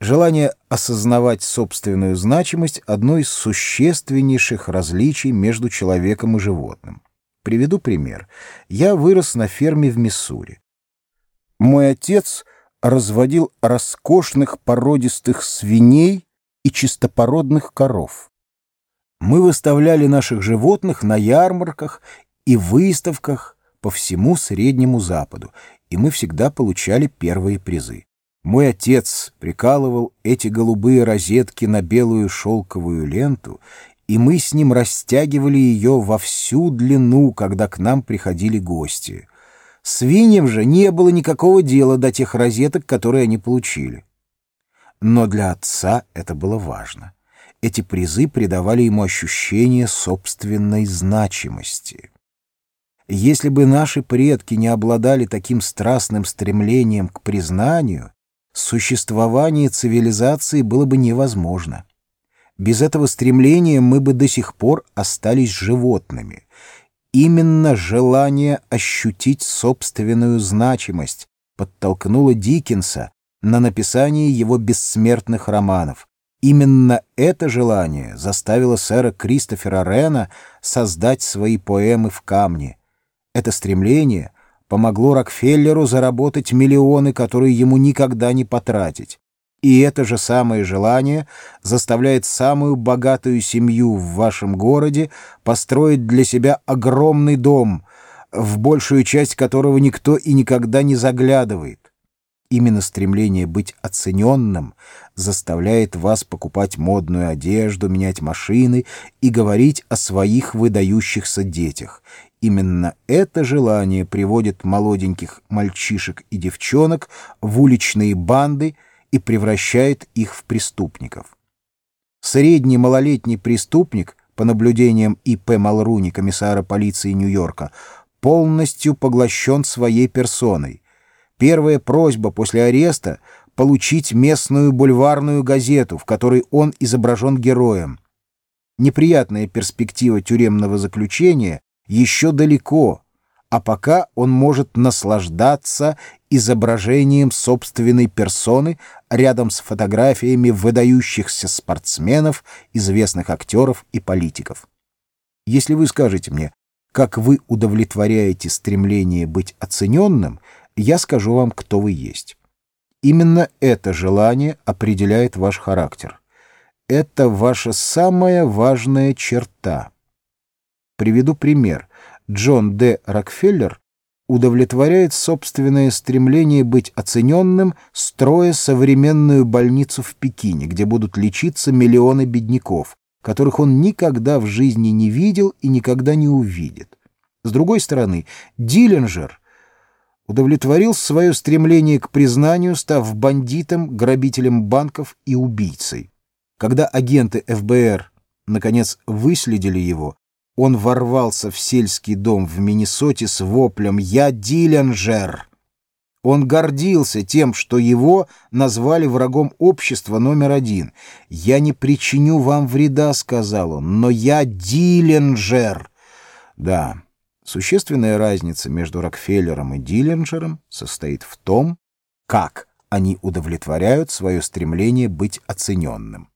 Желание осознавать собственную значимость – одно из существеннейших различий между человеком и животным. Приведу пример. Я вырос на ферме в Миссури. Мой отец разводил роскошных породистых свиней и чистопородных коров. Мы выставляли наших животных на ярмарках и выставках по всему Среднему Западу, и мы всегда получали первые призы. Мой отец прикалывал эти голубые розетки на белую шелковую ленту, и мы с ним растягивали ее во всю длину, когда к нам приходили гости. Свиньям же не было никакого дела до тех розеток, которые они получили. Но для отца это было важно. Эти призы придавали ему ощущение собственной значимости. Если бы наши предки не обладали таким страстным стремлением к признанию, существование цивилизации было бы невозможно. Без этого стремления мы бы до сих пор остались животными. Именно желание ощутить собственную значимость подтолкнуло Диккенса на написание его бессмертных романов. Именно это желание заставило сэра Кристофера Рена создать свои поэмы в камне. Это стремление помогло Рокфеллеру заработать миллионы, которые ему никогда не потратить. И это же самое желание заставляет самую богатую семью в вашем городе построить для себя огромный дом, в большую часть которого никто и никогда не заглядывает. Именно стремление быть оцененным заставляет вас покупать модную одежду, менять машины и говорить о своих выдающихся детях. Именно это желание приводит молоденьких мальчишек и девчонок в уличные банды и превращает их в преступников. Средний малолетний преступник, по наблюдениям И.П. Малруни, комиссара полиции Нью-Йорка, полностью поглощен своей персоной – Первая просьба после ареста — получить местную бульварную газету, в которой он изображен героем. Неприятная перспектива тюремного заключения еще далеко, а пока он может наслаждаться изображением собственной персоны рядом с фотографиями выдающихся спортсменов, известных актеров и политиков. Если вы скажете мне, как вы удовлетворяете стремление быть оцененным — я скажу вам, кто вы есть. Именно это желание определяет ваш характер. Это ваша самая важная черта. Приведу пример. Джон Д. Рокфеллер удовлетворяет собственное стремление быть оцененным, строя современную больницу в Пекине, где будут лечиться миллионы бедняков, которых он никогда в жизни не видел и никогда не увидит. С другой стороны, Диллинджер — удовлетворил свое стремление к признанию, став бандитом, грабителем банков и убийцей. Когда агенты ФБР, наконец, выследили его, он ворвался в сельский дом в Миннесоте с воплем «Я Диллинджер!». Он гордился тем, что его назвали врагом общества номер один. «Я не причиню вам вреда», — сказал он, — «но я Диллинджер». Да, Существенная разница между Рокфеллером и Диллинджером состоит в том, как они удовлетворяют свое стремление быть оцененным.